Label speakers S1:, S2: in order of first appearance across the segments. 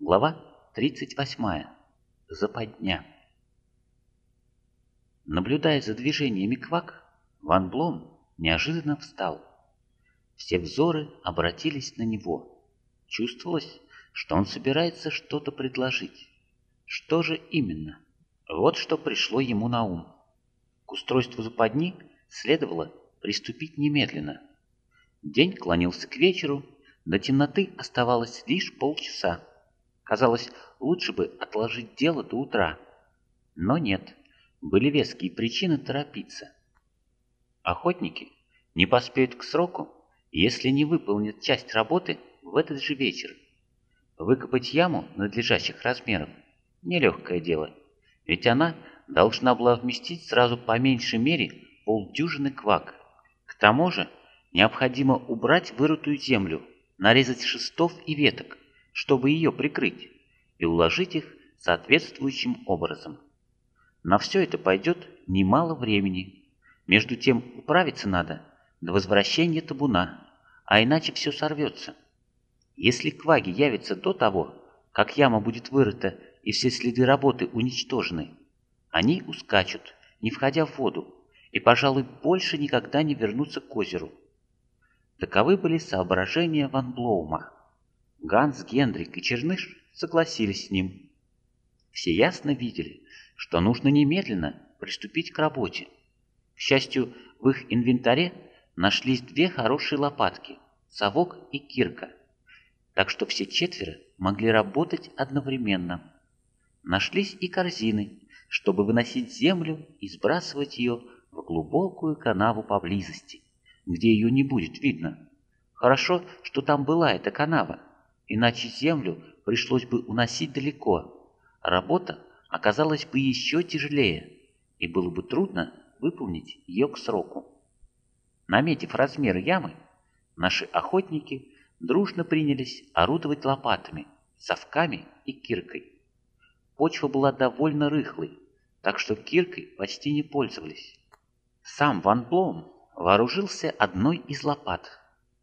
S1: Глава 38. Западня. Наблюдая за движениями Квак, Ван Блом неожиданно встал. Все взоры обратились на него. Чувствовалось, что он собирается что-то предложить. Что же именно? Вот что пришло ему на ум. К устройству западни следовало приступить немедленно. День клонился к вечеру, до темноты оставалось лишь полчаса. Казалось, лучше бы отложить дело до утра. Но нет, были веские причины торопиться. Охотники не поспеют к сроку, если не выполнят часть работы в этот же вечер. Выкопать яму надлежащих размеров – нелегкое дело, ведь она должна была вместить сразу по меньшей мере полдюжины квак. К тому же необходимо убрать вырытую землю, нарезать шестов и веток, чтобы ее прикрыть, и уложить их соответствующим образом. На все это пойдет немало времени. Между тем управиться надо до возвращения табуна, а иначе все сорвется. Если кваги явятся до того, как яма будет вырыта и все следы работы уничтожены, они ускачут, не входя в воду, и, пожалуй, больше никогда не вернутся к озеру. Таковы были соображения Ван Блоума. Ганс, Гендрик и Черныш согласились с ним. Все ясно видели, что нужно немедленно приступить к работе. К счастью, в их инвентаре нашлись две хорошие лопатки – совок и кирка, так что все четверо могли работать одновременно. Нашлись и корзины, чтобы выносить землю и сбрасывать ее в глубокую канаву поблизости, где ее не будет видно. Хорошо, что там была эта канава, иначе землю пришлось бы уносить далеко. Работа оказалась бы еще тяжелее, и было бы трудно выполнить ее к сроку. Наметив размер ямы, наши охотники дружно принялись орудовать лопатами, совками и киркой. Почва была довольно рыхлой, так что киркой почти не пользовались. Сам Ван Блом вооружился одной из лопат,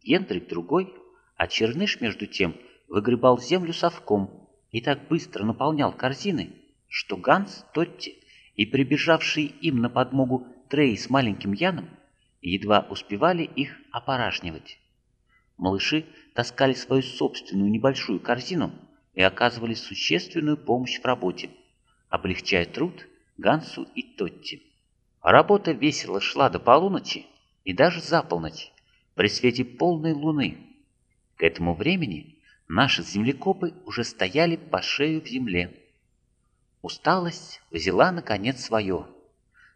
S1: Гендрик другой, а Черныш между тем – выгребал землю совком и так быстро наполнял корзины, что Ганс, Тотти и прибежавшие им на подмогу Трей с маленьким Яном едва успевали их опорашнивать. Малыши таскали свою собственную небольшую корзину и оказывали существенную помощь в работе, облегчая труд Гансу и Тотти. Работа весело шла до полуночи и даже за полночь, при свете полной луны. К этому времени Наши землекопы уже стояли по шею в земле. Усталость взяла, наконец, свое.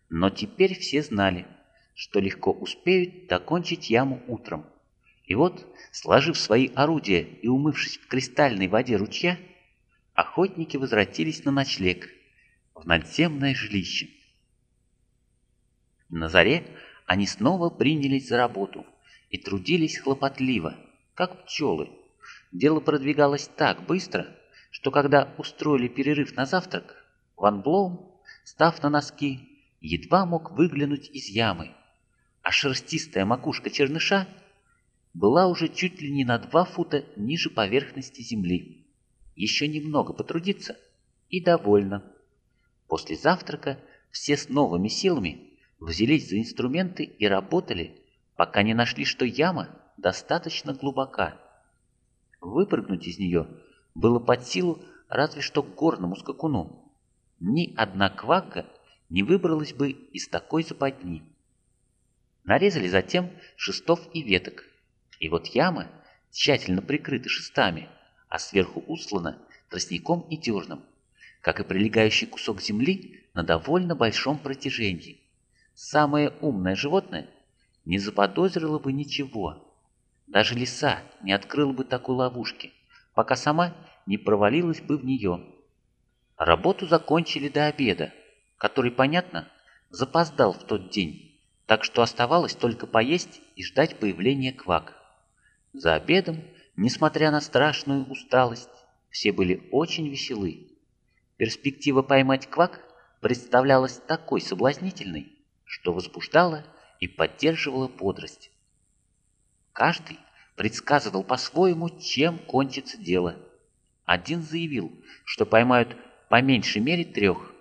S1: Но теперь все знали, что легко успеют докончить яму утром. И вот, сложив свои орудия и умывшись в кристальной воде ручья, охотники возвратились на ночлег в надземное жилище. На заре они снова принялись за работу и трудились хлопотливо, как пчелы, Дело продвигалось так быстро, что когда устроили перерыв на завтрак, Ван Блоум, став на носки, едва мог выглянуть из ямы, а шерстистая макушка черныша была уже чуть ли не на два фута ниже поверхности земли. Еще немного потрудиться и довольно. После завтрака все с новыми силами взялись за инструменты и работали, пока не нашли, что яма достаточно глубока. Выпрыгнуть из нее было под силу разве что горному скакуну. Ни одна квакка не выбралась бы из такой западни. Нарезали затем шестов и веток, и вот яма тщательно прикрыта шестами, а сверху услана тростником и дерном, как и прилегающий кусок земли на довольно большом протяжении. Самое умное животное не заподозрило бы ничего, даже лиса не открыла бы такой ловушки, пока сама не провалилась бы в нее. Работу закончили до обеда, который, понятно, запоздал в тот день, так что оставалось только поесть и ждать появления квак. За обедом, несмотря на страшную усталость, все были очень веселы. Перспектива поймать квак представлялась такой соблазнительной, что возбуждала и поддерживала бодрость. Каждый предсказывал по-своему, чем кончится дело. Один заявил, что поймают по меньшей мере трех.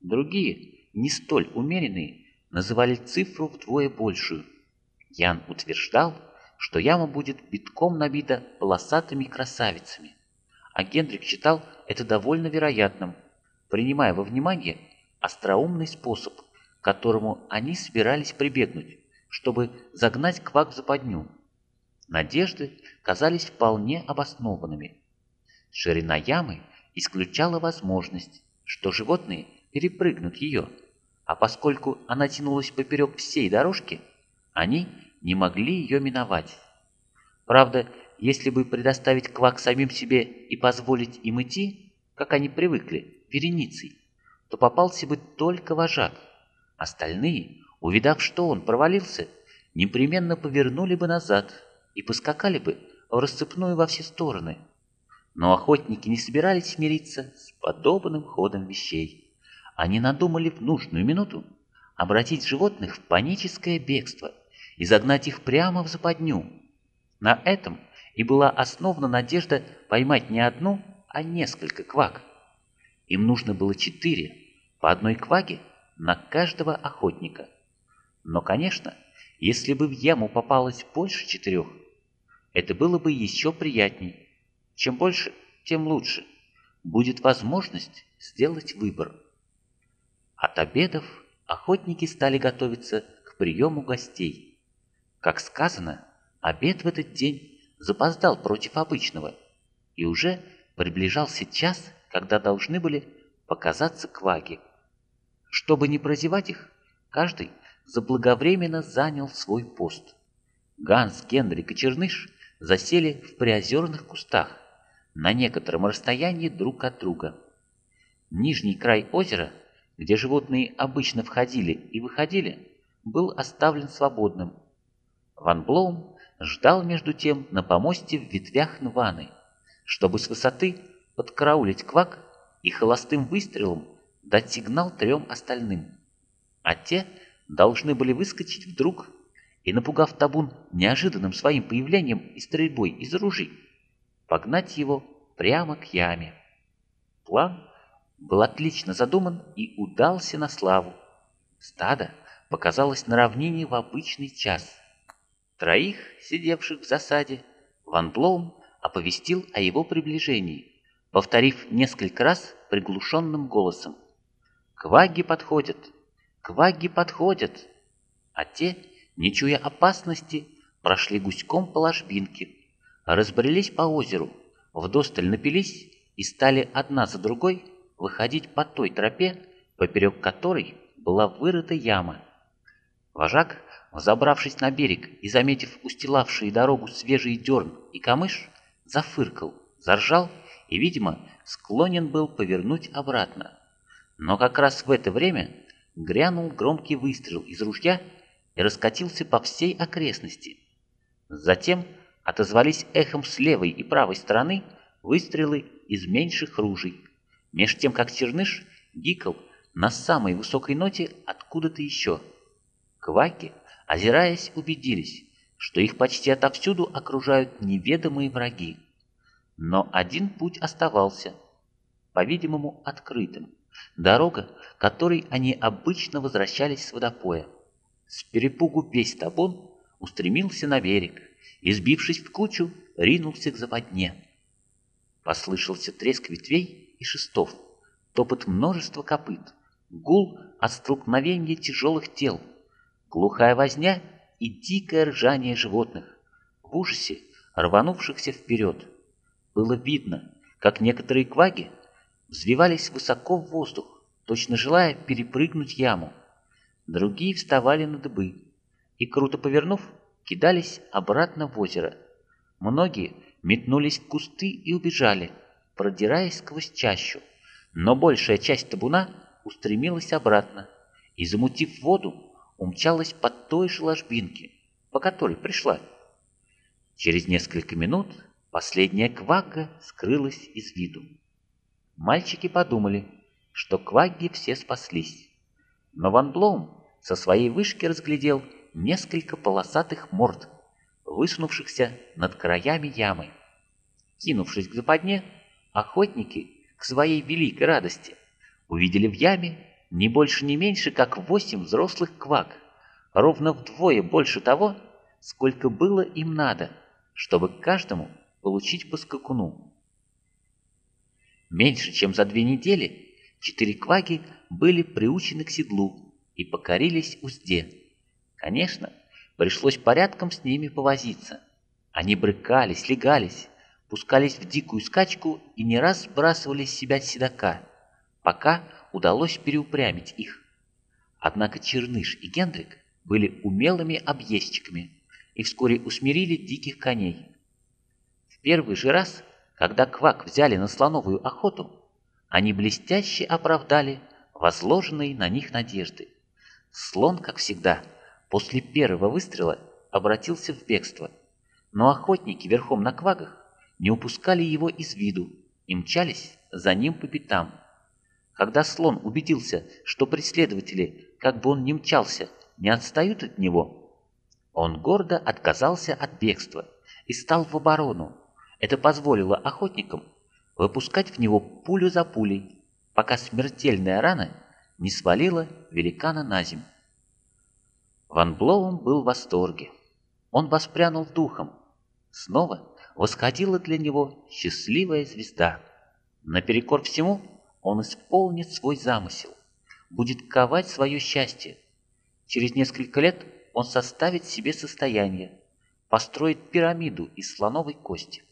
S1: Другие, не столь умеренные, называли цифру вдвое большую. Ян утверждал, что яма будет битком набита полосатыми красавицами, а Генрик считал это довольно вероятным, принимая во внимание остроумный способ, к которому они собирались прибегнуть, чтобы загнать квак в западню. Надежды казались вполне обоснованными. Ширина ямы исключала возможность, что животные перепрыгнут ее, а поскольку она тянулась поперек всей дорожки, они не могли ее миновать. Правда, если бы предоставить квак самим себе и позволить им идти, как они привыкли, вереницей, то попался бы только вожак. Остальные, увидав, что он провалился, непременно повернули бы назад и поскакали бы в расцепную во все стороны. Но охотники не собирались смириться с подобным ходом вещей. Они надумали в нужную минуту обратить животных в паническое бегство и загнать их прямо в западню. На этом и была основана надежда поймать не одну, а несколько квак. Им нужно было четыре, по одной кваге на каждого охотника. Но, конечно, если бы в яму попалось больше четырех, это было бы еще приятней. Чем больше, тем лучше. Будет возможность сделать выбор. От обедов охотники стали готовиться к приему гостей. Как сказано, обед в этот день запоздал против обычного, и уже приближался час, когда должны были показаться кваги. Чтобы не прозевать их, каждый заблаговременно занял свой пост. Ганс, Генрик и Черныш засели в приозерных кустах, на некотором расстоянии друг от друга. Нижний край озера, где животные обычно входили и выходили, был оставлен свободным. Ван Блоум ждал между тем на помосте в ветвях Нваны, чтобы с высоты подкараулить квак и холостым выстрелом дать сигнал трем остальным. А те должны были выскочить вдруг и, напугав табун неожиданным своим появлением и стрельбой из ружей, погнать его прямо к яме. План был отлично задуман и удался на славу. Стадо показалось на равнине в обычный час. Троих, сидевших в засаде, Ван Блоум оповестил о его приближении, повторив несколько раз приглушенным голосом. «Кваги подходят! Кваги подходят!» А те, не чуя опасности, прошли гуськом по ложбинке, разбрелись по озеру, вдосталь напились и стали одна за другой выходить по той тропе, поперек которой была вырыта яма. Вожак, взобравшись на берег и заметив устилавшие дорогу свежий дерн и камыш, зафыркал, заржал и, видимо, склонен был повернуть обратно. Но как раз в это время грянул громкий выстрел из ружья и раскатился по всей окрестности. Затем отозвались эхом с левой и правой стороны выстрелы из меньших ружей, меж тем как Черныш гикал на самой высокой ноте откуда-то еще. Кваки, озираясь, убедились, что их почти отовсюду окружают неведомые враги. Но один путь оставался, по-видимому, открытым. Дорога, которой они обычно возвращались с водопоя. С перепугу весь табун устремился на берег, и, сбившись в кучу, ринулся к западне. Послышался треск ветвей и шестов, топот множества копыт, гул от столкновения тяжелых тел, глухая возня и дикое ржание животных, в ужасе рванувшихся вперед. Было видно, как некоторые кваги взвивались высоко в воздух, точно желая перепрыгнуть яму. Другие вставали на дыбы и, круто повернув, кидались обратно в озеро. Многие метнулись в кусты и убежали, продираясь сквозь чащу, но большая часть табуна устремилась обратно и, замутив воду, умчалась по той же ложбинке, по которой пришла. Через несколько минут последняя квагга скрылась из виду. Мальчики подумали, что квагги все спаслись. Но Ван Блоум со своей вышки разглядел несколько полосатых морд, высунувшихся над краями ямы. Кинувшись к западне, Охотники, к своей великой радости, увидели в яме не больше не меньше, как восемь взрослых квак, ровно вдвое больше того, сколько было им надо, чтобы каждому получить по скакуну. Меньше чем за две недели четыре кваги были приучены к седлу и покорились узде. Конечно, пришлось порядком с ними повозиться. Они брыкались, легались, пускались в дикую скачку и не раз сбрасывали с себя седока, пока удалось переупрямить их. Однако Черныш и Гендрик были умелыми объездчиками и вскоре усмирили диких коней. В первый же раз, когда Квак взяли на слоновую охоту, они блестяще оправдали возложенные на них надежды. Слон, как всегда, после первого выстрела обратился в бегство, но охотники верхом на квагах не упускали его из виду и мчались за ним по пятам. Когда слон убедился, что преследователи, как бы он ни мчался, не отстают от него, он гордо отказался от бегства и стал в оборону. Это позволило охотникам выпускать в него пулю за пулей, пока смертельная рана не свалила великана на землю. Ван Блоум был в восторге. Он воспрянул духом. Снова восходила для него счастливая звезда. Наперекор всему он исполнит свой замысел, будет ковать свое счастье. Через несколько лет он составит себе состояние, построит пирамиду из слоновой кости.